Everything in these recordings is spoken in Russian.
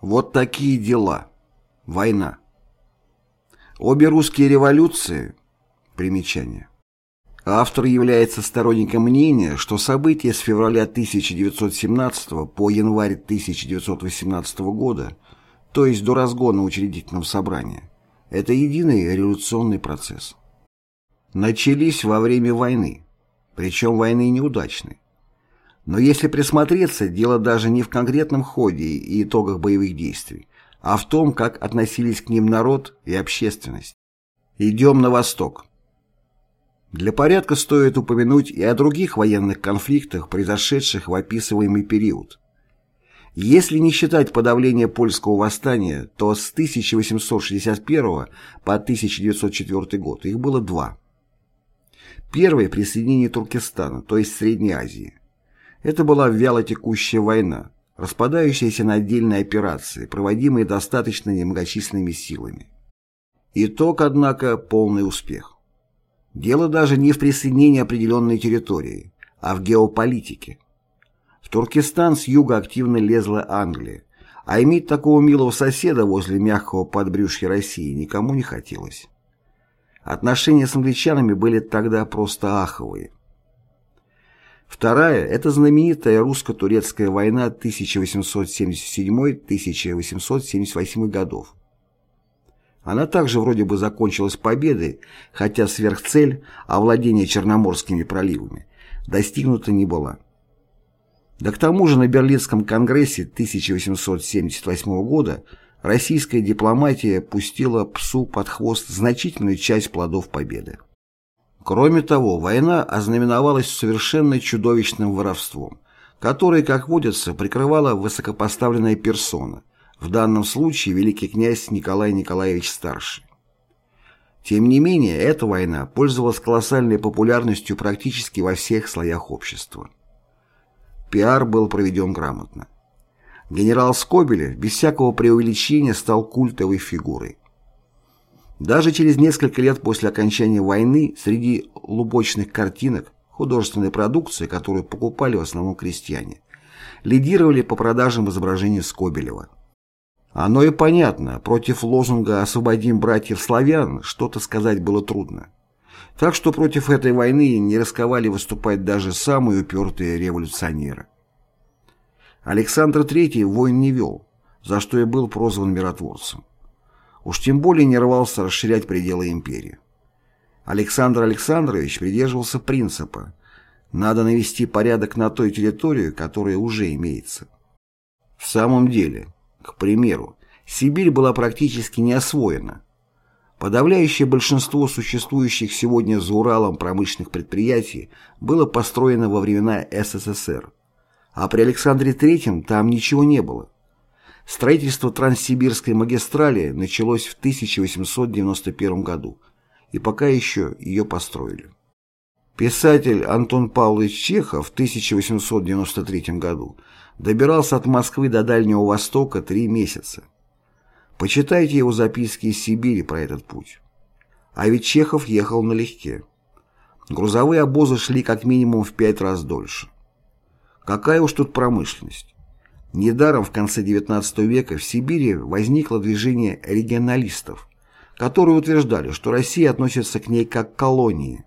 Вот такие дела. Война. Обе русские революции. Примечание. Автор является сторонником мнения, что события с февраля 1917 по январь 1918 года, то есть до разгона учредительного собрания, это единый революционный процесс. Начались во время войны, причем войны неудачной. Но если присмотреться, дело даже не в конкретном ходе и итогах боевых действий, а в том, как относились к ним народ и общественность. Идем на восток. Для порядка стоит упомянуть и о других военных конфликтах, произошедших в описываемый период. Если не считать подавление польского восстания, то с 1861 по 1904 год их было два. Первое – присоединение Туркестана, то есть Средней Азии. Это была вялотекущая война, распадающаяся на отдельные операции, проводимые достаточно немногочисленными силами. Итог, однако, полный успех. Дело даже не в присоединении определенной территории, а в геополитике. В Туркестан с юга активно лезла Англия, а иметь такого милого соседа возле мягкого подбрюшья России никому не хотелось. Отношения с англичанами были тогда просто аховые. Вторая – это знаменитая русско-турецкая война 1877-1878 годов. Она также вроде бы закончилась победой, хотя сверхцель овладения Черноморскими проливами достигнута не была. Да к тому же на Берлинском конгрессе 1878 года российская дипломатия пустила псу под хвост значительную часть плодов победы. Кроме того, война ознаменовалась совершенно чудовищным воровством, которое, как водится, прикрывала высокопоставленная персона, в данном случае великий князь Николай Николаевич Старший. Тем не менее, эта война пользовалась колоссальной популярностью практически во всех слоях общества. Пиар был проведен грамотно. Генерал Скобелев без всякого преувеличения стал культовой фигурой. Даже через несколько лет после окончания войны среди лубочных картинок, художественной продукции, которую покупали в основном крестьяне, лидировали по продажам изображения Скобелева. Оно и понятно, против лозунга «Освободим братьев-славян» что-то сказать было трудно. Так что против этой войны не рисковали выступать даже самые упертые революционеры. Александр III войн не вел, за что и был прозван миротворцем. Уж тем более не рвался расширять пределы империи. Александр Александрович придерживался принципа «надо навести порядок на той территории, которая уже имеется». В самом деле, к примеру, Сибирь была практически не освоена. Подавляющее большинство существующих сегодня за Уралом промышленных предприятий было построено во времена СССР, а при Александре III там ничего не было. Строительство Транссибирской магистрали началось в 1891 году, и пока еще ее построили. Писатель Антон Павлович Чехов в 1893 году добирался от Москвы до Дальнего Востока три месяца. Почитайте его записки из Сибири про этот путь. А ведь Чехов ехал налегке. Грузовые обозы шли как минимум в пять раз дольше. Какая уж тут промышленность. Недаром в конце XIX века в Сибири возникло движение регионалистов, которые утверждали, что Россия относится к ней как к колонии.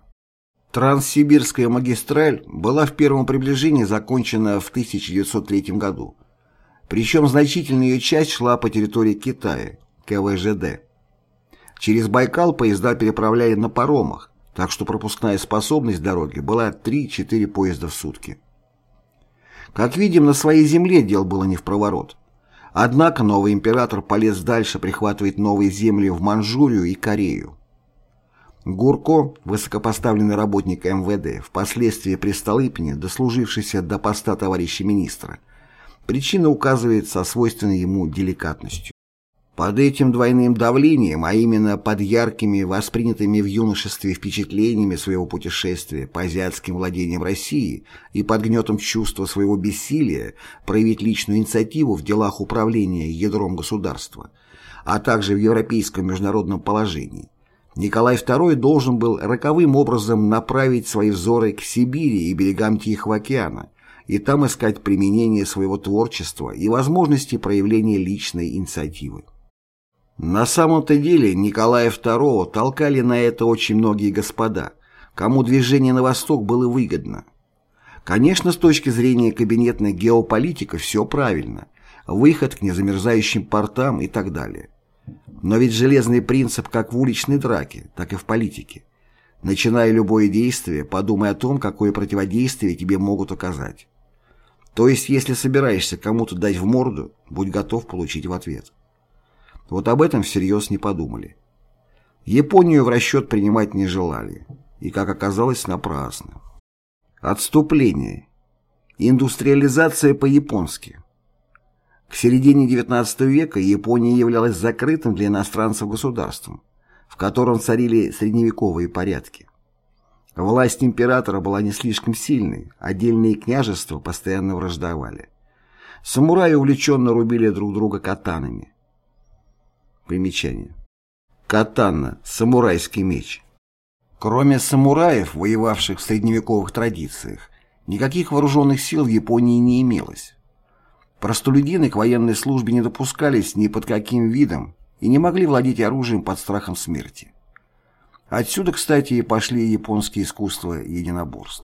Транссибирская магистраль была в первом приближении закончена в 1903 году, причем значительная ее часть шла по территории Китая, КВЖД. Через Байкал поезда переправляли на паромах, так что пропускная способность дороги была 3-4 поезда в сутки. Как видим, на своей земле дел было не в проворот. Однако новый император полез дальше прихватывать новые земли в Манчжурию и Корею. Гурко, высокопоставленный работник МВД, впоследствии при Столыпине, дослужившийся до поста товарища министра, причина указывается со свойственной ему деликатностью. Под этим двойным давлением, а именно под яркими, воспринятыми в юношестве впечатлениями своего путешествия по азиатским владениям России и под гнетом чувства своего бессилия проявить личную инициативу в делах управления ядром государства, а также в европейском международном положении, Николай II должен был роковым образом направить свои взоры к Сибири и берегам Тихого океана и там искать применение своего творчества и возможности проявления личной инициативы. На самом-то деле Николая II толкали на это очень многие господа, кому движение на восток было выгодно. Конечно, с точки зрения кабинетной геополитика все правильно, выход к незамерзающим портам и так далее. Но ведь железный принцип как в уличной драке, так и в политике. Начиная любое действие, подумай о том, какое противодействие тебе могут оказать. То есть, если собираешься кому-то дать в морду, будь готов получить в ответ. Вот об этом всерьез не подумали. Японию в расчет принимать не желали. И, как оказалось, напрасно. Отступление. Индустриализация по-японски. К середине XIX века Япония являлась закрытым для иностранцев государством, в котором царили средневековые порядки. Власть императора была не слишком сильной, отдельные княжества постоянно враждовали. Самураи увлеченно рубили друг друга катанами. Примечание. Катана – самурайский меч. Кроме самураев, воевавших в средневековых традициях, никаких вооруженных сил в Японии не имелось. Простолюдины к военной службе не допускались ни под каким видом и не могли владеть оружием под страхом смерти. Отсюда, кстати, и пошли японские искусства единоборств.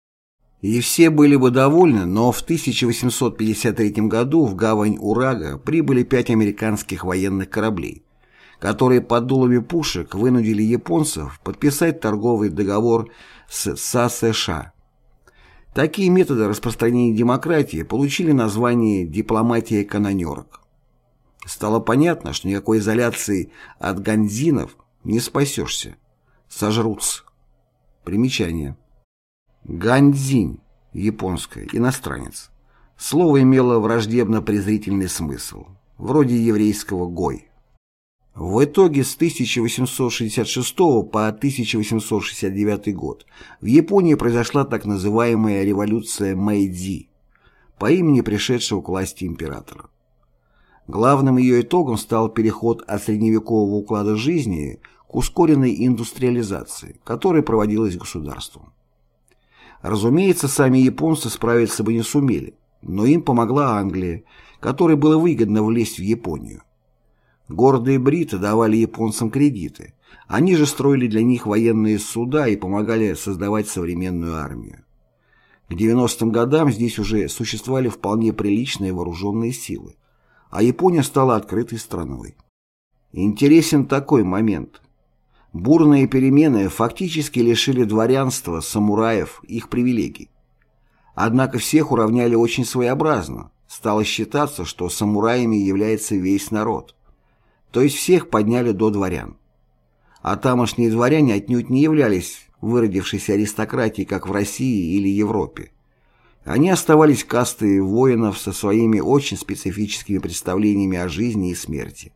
И все были бы довольны, но в 1853 году в гавань Урага прибыли пять американских военных кораблей, которые под дулами пушек вынудили японцев подписать торговый договор с СССР. Такие методы распространения демократии получили название «дипломатия канонерок». Стало понятно, что никакой изоляции от ганзинов не спасешься. Сожрутся. Примечание. Ганзинь, японское, иностранец. Слово имело враждебно-презрительный смысл, вроде еврейского «гой». В итоге с 1866 по 1869 год в Японии произошла так называемая революция Мэйдзи по имени пришедшего к власти императора. Главным ее итогом стал переход от средневекового уклада жизни к ускоренной индустриализации, которая проводилась государством. Разумеется, сами японцы справиться бы не сумели, но им помогла Англия, которой было выгодно влезть в Японию. Гордые бриты давали японцам кредиты. Они же строили для них военные суда и помогали создавать современную армию. К 90-м годам здесь уже существовали вполне приличные вооруженные силы, а Япония стала открытой страной. Интересен такой момент. Бурные перемены фактически лишили дворянства, самураев, их привилегий. Однако всех уравняли очень своеобразно. Стало считаться, что самураями является весь народ то есть всех подняли до дворян. А тамошние дворяне отнюдь не являлись выродившейся аристократией, как в России или Европе. Они оставались кастой воинов со своими очень специфическими представлениями о жизни и смерти.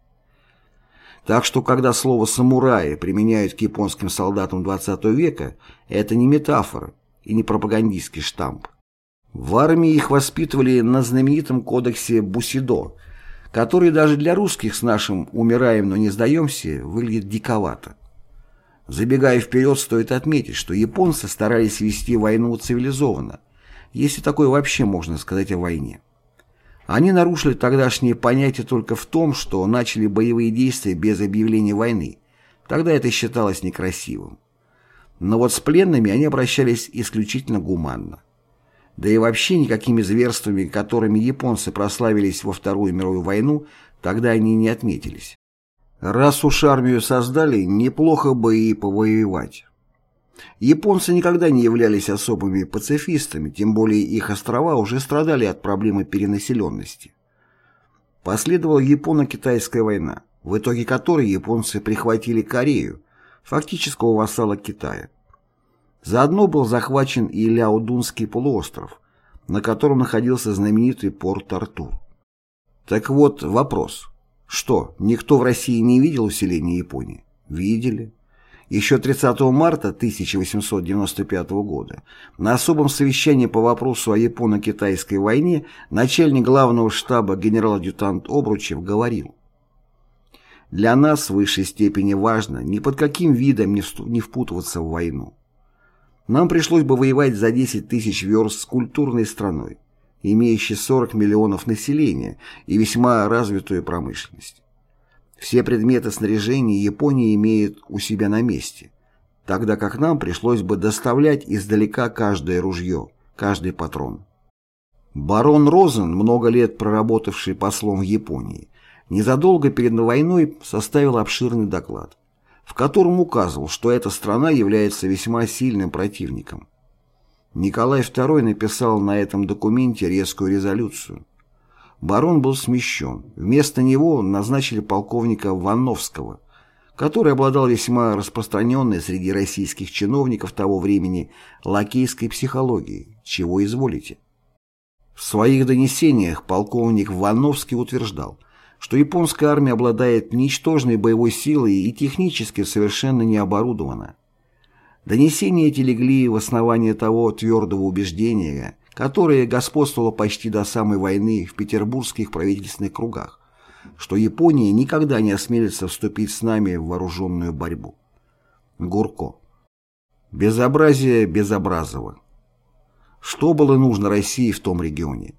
Так что, когда слово «самураи» применяют к японским солдатам XX века, это не метафора и не пропагандистский штамп. В армии их воспитывали на знаменитом кодексе Бусидо – который даже для русских с нашим «умираем, но не сдаемся» выглядит диковато. Забегая вперед, стоит отметить, что японцы старались вести войну цивилизованно, если такое вообще можно сказать о войне. Они нарушили тогдашние понятия только в том, что начали боевые действия без объявления войны. Тогда это считалось некрасивым. Но вот с пленными они обращались исключительно гуманно. Да и вообще никакими зверствами, которыми японцы прославились во Вторую мировую войну, тогда они не отметились. Раз уж армию создали, неплохо бы и повоевать. Японцы никогда не являлись особыми пацифистами, тем более их острова уже страдали от проблемы перенаселенности. Последовала Японо-Китайская война, в итоге которой японцы прихватили Корею, фактического вассала Китая. Заодно был захвачен и Ляодунский полуостров, на котором находился знаменитый порт Артур. Так вот, вопрос. Что, никто в России не видел усиления Японии? Видели. Еще 30 марта 1895 года на особом совещании по вопросу о японо-китайской войне начальник главного штаба генерал-адъютант Обручев говорил «Для нас в высшей степени важно ни под каким видом не впутываться в войну. Нам пришлось бы воевать за 10 тысяч верст с культурной страной. имеющий 40 миллионов населения и весьма развитую промышленность. Все предметы снаряжения Япония имеет у себя на месте, тогда как нам пришлось бы доставлять издалека каждое ружье, каждый патрон. Барон Розен, много лет проработавший послом в Японии, незадолго перед войной составил обширный доклад, в котором указывал, что эта страна является весьма сильным противником. Николай II написал на этом документе резкую резолюцию. Барон был смещен. Вместо него назначили полковника Ванновского, который обладал весьма распространенной среди российских чиновников того времени лакейской психологией. Чего изволите? В своих донесениях полковник Вановский утверждал, что японская армия обладает ничтожной боевой силой и технически совершенно не оборудована. Донесения эти легли в основание того твердого убеждения, которое господствовало почти до самой войны в петербургских правительственных кругах, что Япония никогда не осмелится вступить с нами в вооруженную борьбу. Гурко. Безобразие Безобразова. Что было нужно России в том регионе?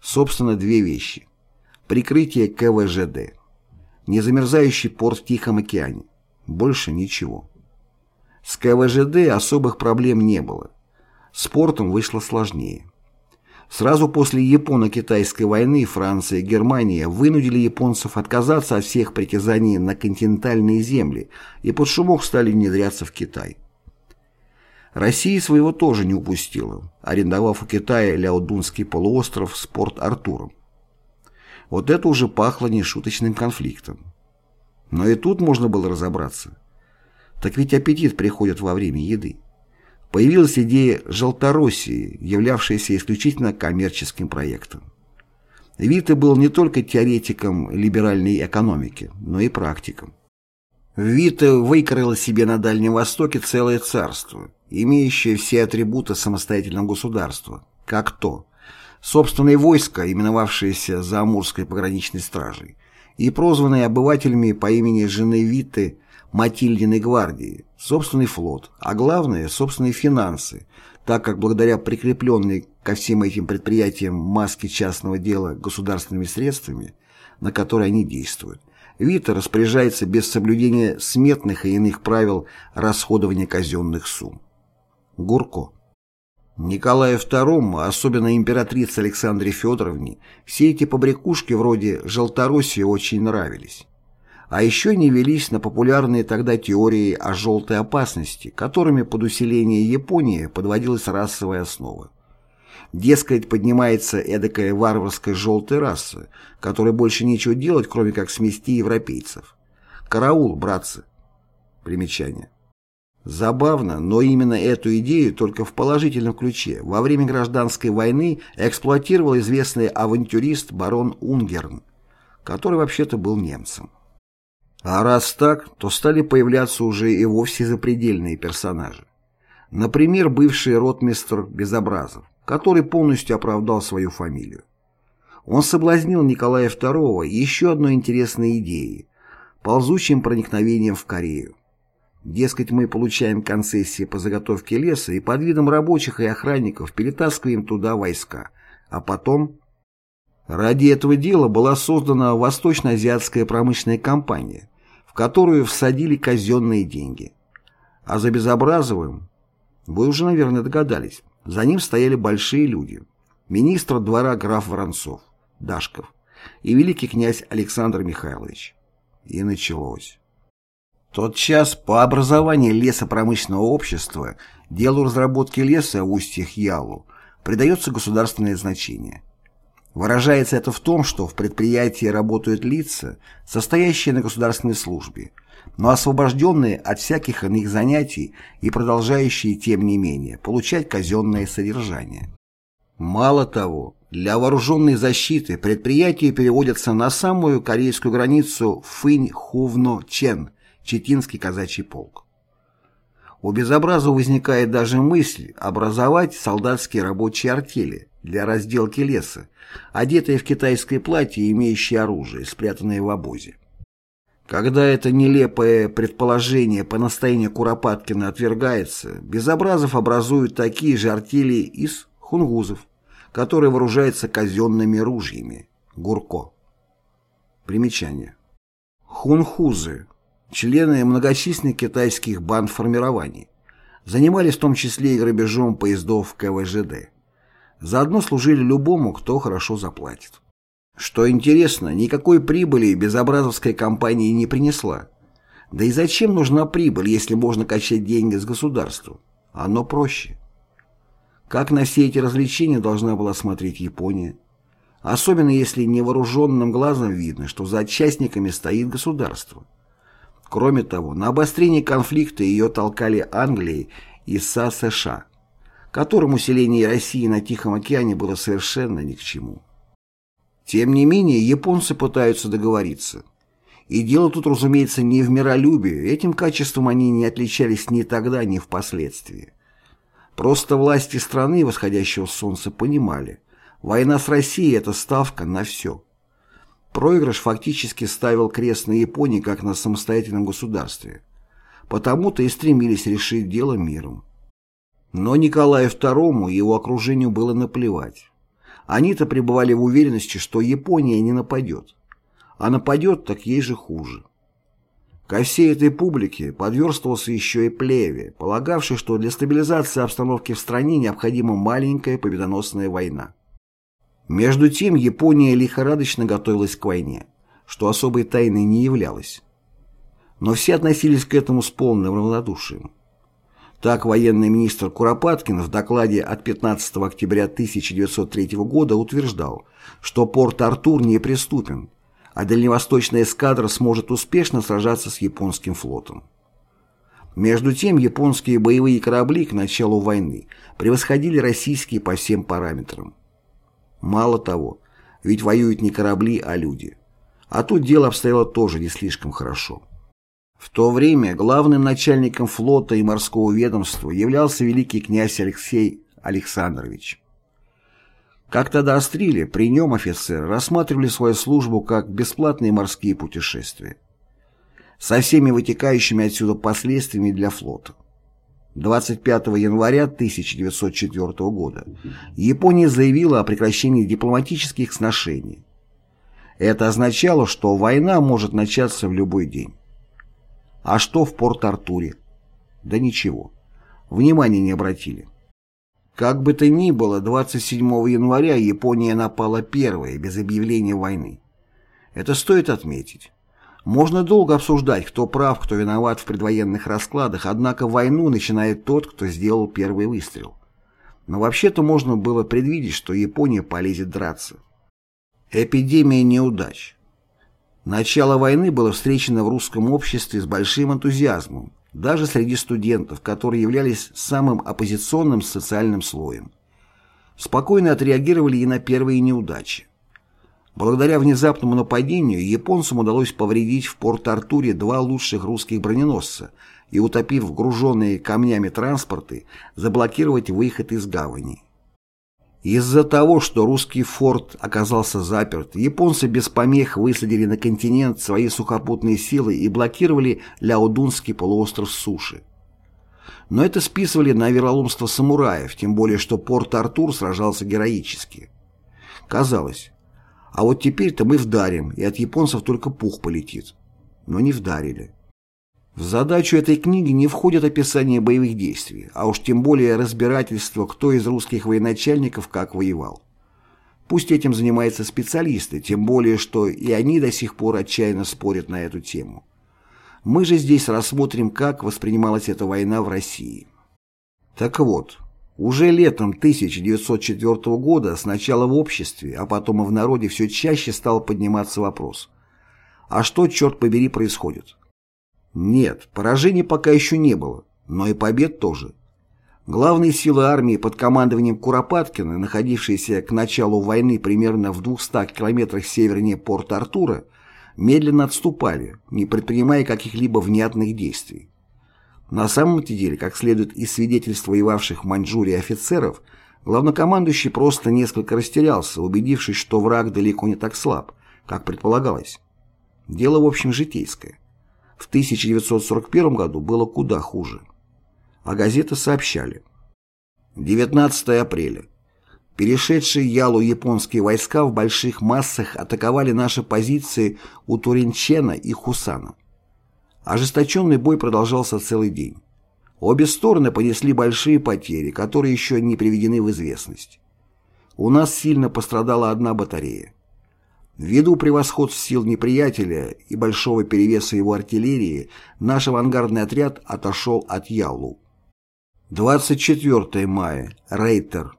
Собственно, две вещи. Прикрытие КВЖД. Незамерзающий порт в Тихом океане. Больше ничего. С КВЖД особых проблем не было. С портом вышло сложнее. Сразу после Японо-Китайской войны Франция и Германия вынудили японцев отказаться от всех притязаний на континентальные земли и под шумок стали внедряться в Китай. Россия своего тоже не упустила, арендовав у Китая Ляодунский полуостров с Порт-Артуром. Вот это уже пахло нешуточным конфликтом. Но и тут можно было разобраться. Так ведь аппетит приходит во время еды. Появилась идея Желтороссии, являвшаяся исключительно коммерческим проектом. Вита был не только теоретиком либеральной экономики, но и практиком. Вита выкроила себе на Дальнем Востоке целое царство, имеющее все атрибуты самостоятельного государства, как то собственные войска, именовавшиеся Заамурской пограничной стражей, и прозванные обывателями по имени жены Виты Матильдиной гвардии, собственный флот, а главное – собственные финансы, так как благодаря прикрепленной ко всем этим предприятиям маске частного дела государственными средствами, на которые они действуют, Вита распоряжается без соблюдения сметных и иных правил расходования казенных сумм. Гурко. Николаю II, особенно императрице Александре Федоровне, все эти побрякушки вроде «Желтороссии» очень нравились. А еще не велись на популярные тогда теории о желтой опасности, которыми под усиление Японии подводилась расовая основа. Дескать, поднимается эдакая варварская желтая раса, которой больше нечего делать, кроме как смести европейцев. Караул, братцы. Примечание. Забавно, но именно эту идею только в положительном ключе во время гражданской войны эксплуатировал известный авантюрист барон Унгерн, который вообще-то был немцем. А раз так, то стали появляться уже и вовсе запредельные персонажи. Например, бывший ротмистр Безобразов, который полностью оправдал свою фамилию. Он соблазнил Николая II еще одной интересной идеей – ползучим проникновением в Корею. Дескать, мы получаем концессии по заготовке леса и под видом рабочих и охранников перетаскиваем туда войска. А потом... Ради этого дела была создана Восточно-Азиатская промышленная компания, в которую всадили казенные деньги. А за Безобразовым, вы уже, наверное, догадались, за ним стояли большие люди. Министр двора граф Воронцов, Дашков и великий князь Александр Михайлович. И началось. Тот час по образованию лесопромышленного общества делу разработки леса в устьях Ялу придается государственное значение. Выражается это в том, что в предприятии работают лица, состоящие на государственной службе, но освобожденные от всяких иных занятий и продолжающие, тем не менее, получать казенное содержание. Мало того, для вооруженной защиты предприятия переводятся на самую корейскую границу Фынь-Хувно-Чен – Читинский казачий полк. У Безобраза возникает даже мысль образовать солдатские рабочие артели для разделки леса, одетые в китайское платье, имеющие оружие, спрятанное в обозе. Когда это нелепое предположение по настоянию Куропаткина отвергается, Безобразов образует такие же артели из хунгузов, которое вооружается казенными ружьями. Гурко. Примечание. Хунхузы, члены многочисленных китайских банд-формирований, занимались в том числе и грабежом поездов КВЖД. Заодно служили любому, кто хорошо заплатит. Что интересно, никакой прибыли безобразовская компания не принесла. Да и зачем нужна прибыль, если можно качать деньги с государства? Оно проще. Как на все эти развлечения должна была смотреть Япония? Особенно если невооруженным глазом видно, что за участниками стоит государство. Кроме того, на обострение конфликта ее толкали Англия и СА-США, которым усиление России на Тихом океане было совершенно ни к чему. Тем не менее, японцы пытаются договориться. И дело тут, разумеется, не в миролюбии, этим качеством они не отличались ни тогда, ни впоследствии. Просто власти страны восходящего солнца понимали, война с Россией – это ставка на все. Проигрыш фактически ставил крест на Японии как на самостоятельном государстве. Потому-то и стремились решить дело миром. Но Николаю II и его окружению было наплевать. Они-то пребывали в уверенности, что Япония не нападет. А нападет, так ей же хуже. Ко всей этой публике подверстывался еще и Плеве, полагавший, что для стабилизации обстановки в стране необходима маленькая победоносная война. Между тем Япония лихорадочно готовилась к войне, что особой тайной не являлось. Но все относились к этому с полным равнодушием. Так военный министр Куропаткин в докладе от 15 октября 1903 года утверждал, что порт Артур неприступен, а дальневосточная эскадра сможет успешно сражаться с японским флотом. Между тем, японские боевые корабли к началу войны превосходили российские по всем параметрам. Мало того, ведь воюют не корабли, а люди. А тут дело обстояло тоже не слишком хорошо. В то время главным начальником флота и морского ведомства являлся великий князь Алексей Александрович. Как тогда острили, при нем офицеры рассматривали свою службу как бесплатные морские путешествия. Со всеми вытекающими отсюда последствиями для флота. 25 января 1904 года Япония заявила о прекращении дипломатических сношений. Это означало, что война может начаться в любой день. А что в Порт-Артуре? Да ничего. Внимания не обратили. Как бы то ни было, 27 января Япония напала первой, без объявления войны. Это стоит отметить. Можно долго обсуждать, кто прав, кто виноват в предвоенных раскладах, однако войну начинает тот, кто сделал первый выстрел. Но вообще-то можно было предвидеть, что Япония полезет драться. Эпидемия неудач. Начало войны было встречено в русском обществе с большим энтузиазмом, даже среди студентов, которые являлись самым оппозиционным социальным слоем. Спокойно отреагировали и на первые неудачи. Благодаря внезапному нападению японцам удалось повредить в Порт-Артуре два лучших русских броненосца и, утопив груженные камнями транспорты, заблокировать выход из гавани. Из-за того, что русский форт оказался заперт, японцы без помех высадили на континент свои сухопутные силы и блокировали Ляодунский полуостров суши. Но это списывали на вероломство самураев, тем более что Порт-Артур сражался героически. Казалось, а вот теперь-то мы вдарим, и от японцев только пух полетит. Но не вдарили. В задачу этой книги не входит описание боевых действий, а уж тем более разбирательство, кто из русских военачальников как воевал. Пусть этим занимаются специалисты, тем более, что и они до сих пор отчаянно спорят на эту тему. Мы же здесь рассмотрим, как воспринималась эта война в России. Так вот, уже летом 1904 года сначала в обществе, а потом и в народе все чаще стал подниматься вопрос. А что, черт побери, происходит? Нет, поражений пока еще не было, но и побед тоже. Главные силы армии под командованием Куропаткина, находившиеся к началу войны примерно в 200 километрах севернее Порт-Артура, медленно отступали, не предпринимая каких-либо внятных действий. На самом деле, как следует из свидетельств воевавших в Маньчжурии офицеров, главнокомандующий просто несколько растерялся, убедившись, что враг далеко не так слаб, как предполагалось. Дело, в общем, житейское. В 1941 году было куда хуже. А газеты сообщали. 19 апреля. Перешедшие Ялу японские войска в больших массах атаковали наши позиции у Туринчена и Хусана. Ожесточенный бой продолжался целый день. Обе стороны понесли большие потери, которые еще не приведены в известность. У нас сильно пострадала одна батарея. Ввиду превосходств сил неприятеля и большого перевеса его артиллерии, наш авангардный отряд отошел от Ялу. 24 мая. Рейтер.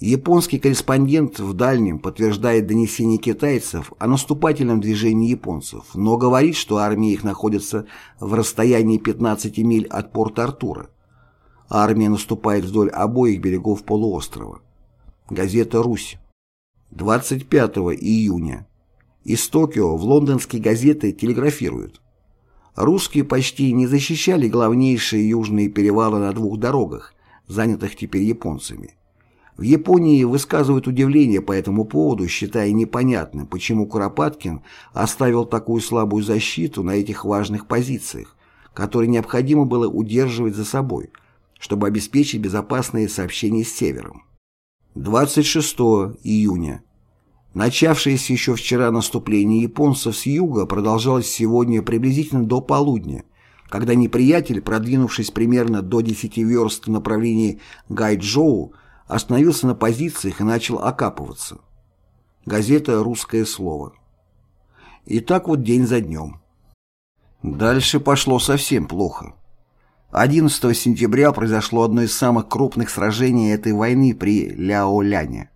Японский корреспондент в Дальнем подтверждает донесение китайцев о наступательном движении японцев, но говорит, что армия их находится в расстоянии 15 миль от порта Артура. Армия наступает вдоль обоих берегов полуострова. Газета «Русь». 25 июня. Из Токио в лондонские газеты телеграфируют. Русские почти не защищали главнейшие южные перевалы на двух дорогах, занятых теперь японцами. В Японии высказывают удивление по этому поводу, считая непонятным, почему Куропаткин оставил такую слабую защиту на этих важных позициях, которые необходимо было удерживать за собой, чтобы обеспечить безопасные сообщения с Севером. 26 июня. Начавшееся еще вчера наступление японцев с юга продолжалось сегодня приблизительно до полудня, когда неприятель, продвинувшись примерно до 10 верст в направлении Гайчжоу, остановился на позициях и начал окапываться. Газета «Русское слово». И так вот день за днем. Дальше пошло совсем плохо. 11 сентября произошло одно из самых крупных сражений этой войны при Ляоляне.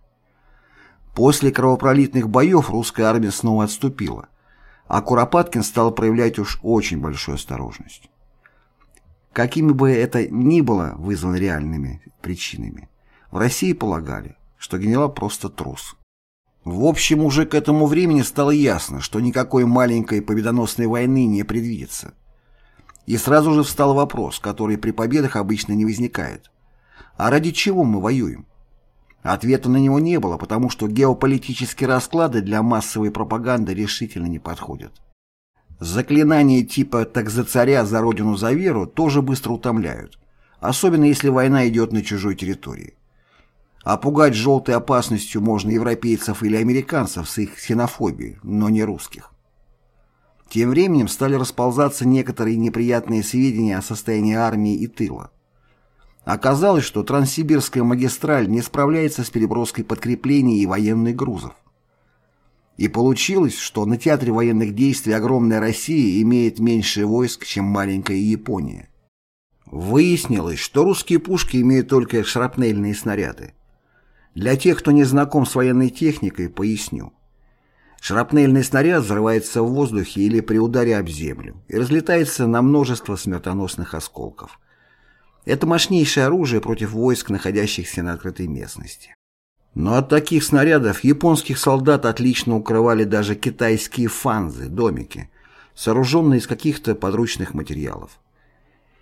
После кровопролитных боев русская армия снова отступила, а Куропаткин стал проявлять уж очень большую осторожность. Какими бы это ни было вызвано реальными причинами, в России полагали, что генерал просто трус. В общем, уже к этому времени стало ясно, что никакой маленькой победоносной войны не предвидится. И сразу же встал вопрос, который при победах обычно не возникает. А ради чего мы воюем? Ответа на него не было, потому что геополитические расклады для массовой пропаганды решительно не подходят. Заклинания типа «так за царя, за родину, за веру» тоже быстро утомляют, особенно если война идет на чужой территории. А пугать желтой опасностью можно европейцев или американцев с их ксенофобией, но не русских. Тем временем стали расползаться некоторые неприятные сведения о состоянии армии и тыла. Оказалось, что Транссибирская магистраль не справляется с переброской подкреплений и военных грузов. И получилось, что на театре военных действий огромная Россия имеет меньше войск, чем маленькая Япония. Выяснилось, что русские пушки имеют только шрапнельные снаряды. Для тех, кто не знаком с военной техникой, поясню. Шрапнельный снаряд взрывается в воздухе или при ударе об землю и разлетается на множество смертоносных осколков. Это мощнейшее оружие против войск, находящихся на открытой местности. Но от таких снарядов японских солдат отлично укрывали даже китайские фанзы, домики, сооруженные из каких-то подручных материалов.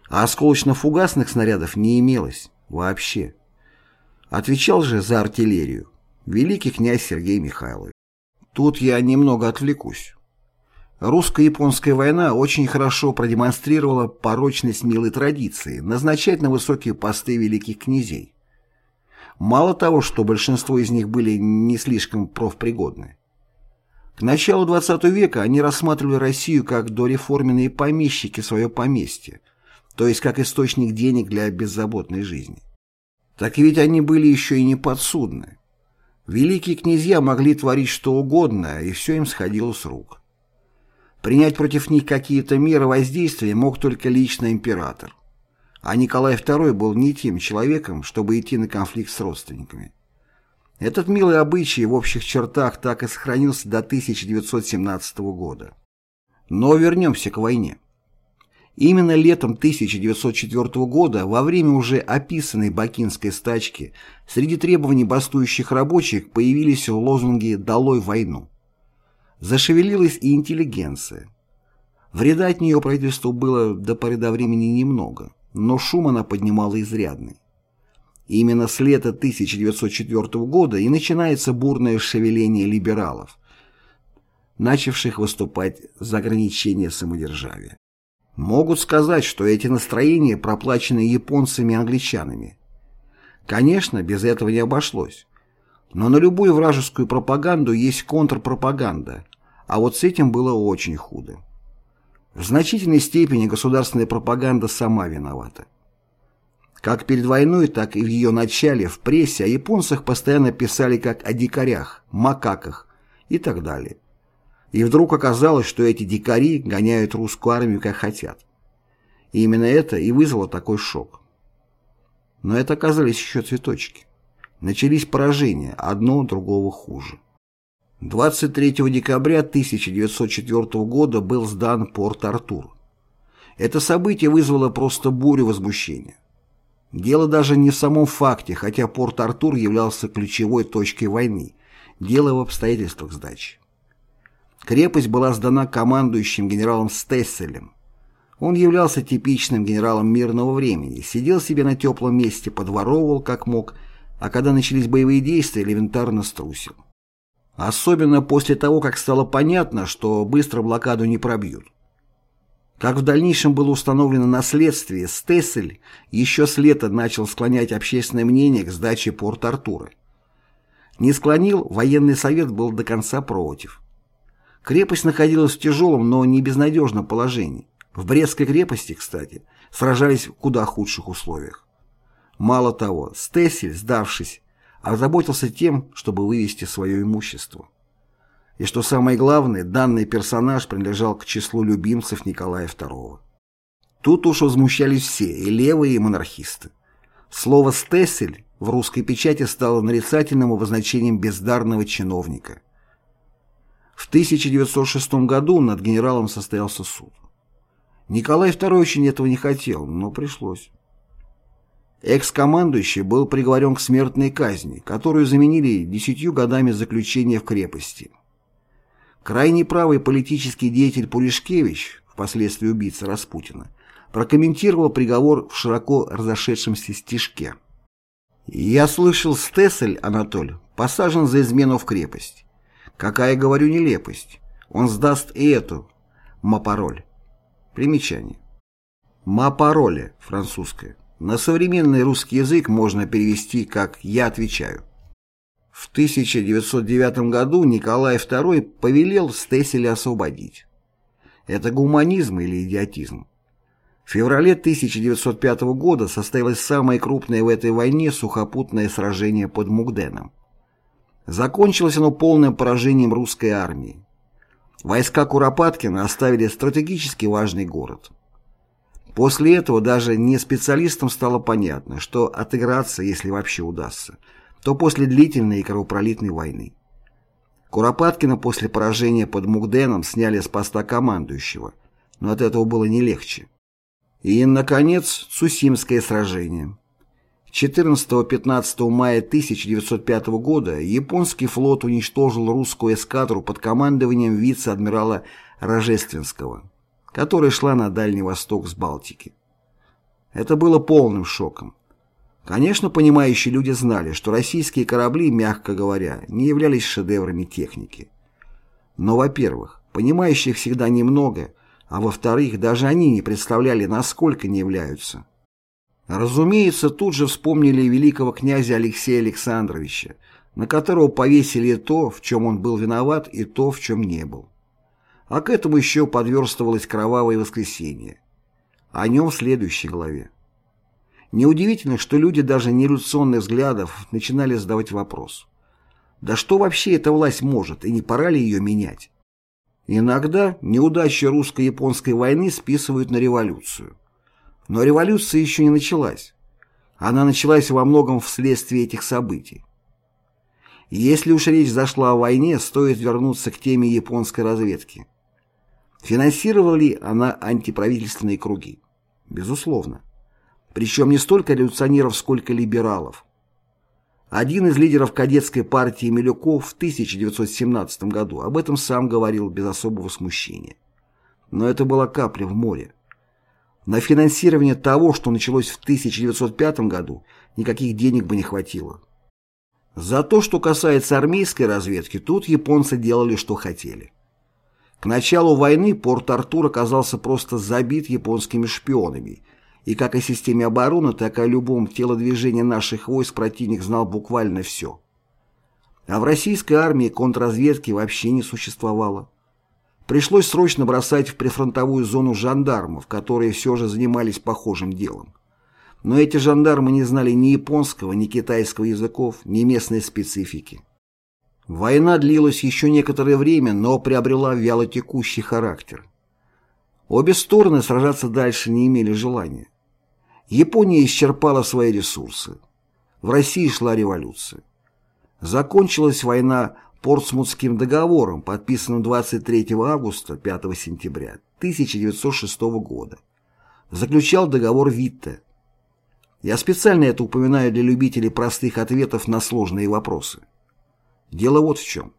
А осколочно-фугасных снарядов не имелось вообще. Отвечал же за артиллерию великий князь Сергей Михайлович. Тут я немного отвлекусь. Русско-японская война очень хорошо продемонстрировала порочность милой традиции назначать на высокие посты великих князей. Мало того, что большинство из них были не слишком профпригодны. К началу XX века они рассматривали Россию как дореформенные помещики свое поместье, то есть как источник денег для беззаботной жизни. Так ведь они были еще и не подсудны. Великие князья могли творить что угодно, и все им сходило с рук. Принять против них какие-то меры воздействия мог только лично император. А Николай II был не тем человеком, чтобы идти на конфликт с родственниками. Этот милый обычай в общих чертах так и сохранился до 1917 года. Но вернемся к войне. Именно летом 1904 года, во время уже описанной бакинской стачки, среди требований бастующих рабочих появились лозунги «Долой войну». Зашевелилась и интеллигенция. Вреда от нее правительству было до поры до времени немного, но шум она поднимала изрядный. Именно с лета 1904 года и начинается бурное шевеление либералов, начавших выступать за ограничение самодержавия. Могут сказать, что эти настроения проплачены японцами и англичанами. Конечно, без этого не обошлось. Но на любую вражескую пропаганду есть контрпропаганда, а вот с этим было очень худо. В значительной степени государственная пропаганда сама виновата. Как перед войной, так и в ее начале в прессе о японцах постоянно писали как о дикарях, макаках и так далее. И вдруг оказалось, что эти дикари гоняют русскую армию как хотят. И именно это и вызвало такой шок. Но это оказались еще цветочки. Начались поражения, одно другого хуже. 23 декабря 1904 года был сдан Порт-Артур. Это событие вызвало просто бурю возмущения. Дело даже не в самом факте, хотя Порт-Артур являлся ключевой точкой войны. Дело в обстоятельствах сдачи. Крепость была сдана командующим генералом Стесселем. Он являлся типичным генералом мирного времени, сидел себе на теплом месте, подворовывал как мог, а когда начались боевые действия, элементарно струсил. Особенно после того, как стало понятно, что быстро блокаду не пробьют. Как в дальнейшем было установлено на следствии, Стессель еще с лета начал склонять общественное мнение к сдаче Порт-Артура. Не склонил, военный совет был до конца против. Крепость находилась в тяжелом, но не безнадежном положении. В Брестской крепости, кстати, сражались в куда худших условиях. Мало того, Стессель, сдавшись, озаботился тем, чтобы вывести свое имущество. И что самое главное, данный персонаж принадлежал к числу любимцев Николая II. Тут уж возмущались все, и левые, и монархисты. Слово «стессель» в русской печати стало нарицательным обозначением бездарного чиновника. В 1906 году над генералом состоялся суд. Николай II очень этого не хотел, но пришлось. Экс-командующий был приговорен к смертной казни, которую заменили десятью годами заключения в крепости. Крайне правый политический деятель Пулишкевич, впоследствии убийца Распутина, прокомментировал приговор в широко разошедшемся стишке. «Я слышал, Стессель Анатоль посажен за измену в крепость. Какая, говорю, нелепость. Он сдаст и эту мапароль». Примечание. Мапароле, французское. На современный русский язык можно перевести как «я отвечаю». В 1909 году Николай II повелел Стесселя освободить. Это гуманизм или идиотизм? В феврале 1905 года состоялось самое крупное в этой войне сухопутное сражение под Мугденом. Закончилось оно полным поражением русской армии. Войска Куропаткина оставили стратегически важный город. После этого даже не специалистам стало понятно, что отыграться, если вообще удастся, то после длительной и кровопролитной войны. Куропаткина после поражения под Мугденом сняли с поста командующего, но от этого было не легче. И, наконец, Цусимское сражение. 14-15 мая 1905 года японский флот уничтожил русскую эскадру под командованием вице-адмирала Рожественского которая шла на Дальний Восток с Балтики. Это было полным шоком. Конечно, понимающие люди знали, что российские корабли, мягко говоря, не являлись шедеврами техники. Но, во-первых, понимающих всегда немного, а во-вторых, даже они не представляли, насколько не являются. Разумеется, тут же вспомнили великого князя Алексея Александровича, на которого повесили то, в чем он был виноват, и то, в чем не был. А к этому еще подверстывалось кровавое воскресенье. О нем в следующей главе. Неудивительно, что люди даже нереволюционных взглядов начинали задавать вопрос. Да что вообще эта власть может, и не пора ли ее менять? Иногда неудачи русско-японской войны списывают на революцию. Но революция еще не началась. Она началась во многом вследствие этих событий. Если уж речь зашла о войне, стоит вернуться к теме японской разведки. Финансировала ли она антиправительственные круги? Безусловно. Причем не столько революционеров, сколько либералов. Один из лидеров кадетской партии Милюков в 1917 году об этом сам говорил без особого смущения. Но это была капля в море. На финансирование того, что началось в 1905 году, никаких денег бы не хватило. За то, что касается армейской разведки, тут японцы делали, что хотели. К началу войны Порт-Артур оказался просто забит японскими шпионами, и как о системе обороны, так и о любом телодвижении наших войск противник знал буквально все. А в российской армии контрразведки вообще не существовало. Пришлось срочно бросать в прифронтовую зону жандармов, которые все же занимались похожим делом. Но эти жандармы не знали ни японского, ни китайского языков, ни местной специфики. Война длилась еще некоторое время, но приобрела вялотекущий характер. Обе стороны сражаться дальше не имели желания. Япония исчерпала свои ресурсы. В России шла революция. Закончилась война Портсмутским договором, подписанным 23 августа 5 сентября 1906 года. Заключал договор Витте. Я специально это упоминаю для любителей простых ответов на сложные вопросы. Дело вот в чем.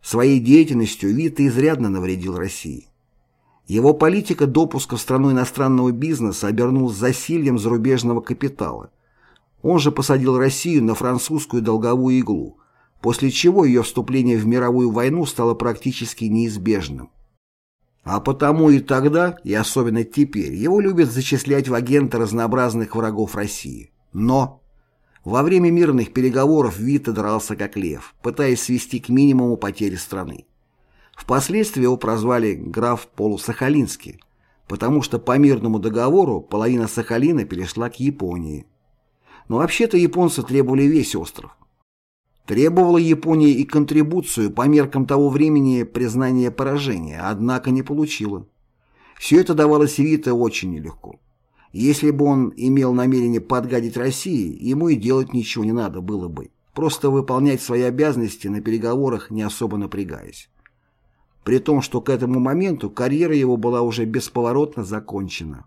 Своей деятельностью Витте изрядно навредил России. Его политика допуска в страну иностранного бизнеса обернулась засильем зарубежного капитала. Он же посадил Россию на французскую долговую иглу, после чего ее вступление в мировую войну стало практически неизбежным. А потому и тогда, и особенно теперь, его любят зачислять в агенты разнообразных врагов России. Но во время мирных переговоров Вита дрался как лев, пытаясь свести к минимуму потери страны. Впоследствии его прозвали граф Полусахалинский, потому что по мирному договору половина Сахалина перешла к Японии. Но вообще-то японцы требовали весь остров. Требовала Япония и контрибуцию по меркам того времени признания поражения, однако не получила. Все это давалось Вита очень нелегко. Если бы он имел намерение подгадить России, ему и делать ничего не надо было бы, просто выполнять свои обязанности на переговорах, не особо напрягаясь при том, что к этому моменту карьера его была уже бесповоротно закончена.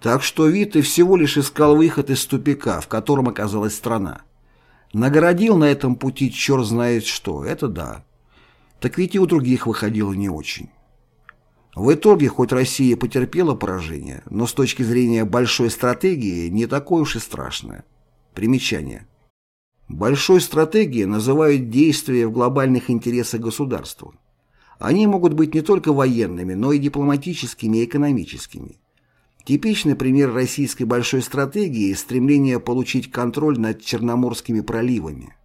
Так что Витте всего лишь искал выход из тупика, в котором оказалась страна. Нагородил на этом пути черт знает что, это да. Так ведь и у других выходило не очень. В итоге, хоть Россия потерпела поражение, но с точки зрения большой стратегии не такое уж и страшное. Примечание. Большой стратегией называют действия в глобальных интересах государства. Они могут быть не только военными, но и дипломатическими и экономическими. Типичный пример российской большой стратегии – стремление получить контроль над Черноморскими проливами.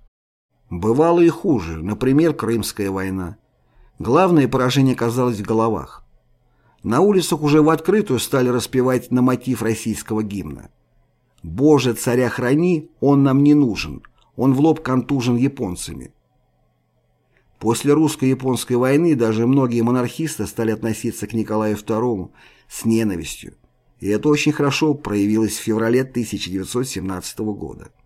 Бывало и хуже, например, Крымская война. Главное поражение казалось в головах. На улицах уже в открытую стали распевать на мотив российского гимна. «Боже, царя храни, он нам не нужен, он в лоб контужен японцами». После русско-японской войны даже многие монархисты стали относиться к Николаю II с ненавистью, и это очень хорошо проявилось в феврале 1917 года.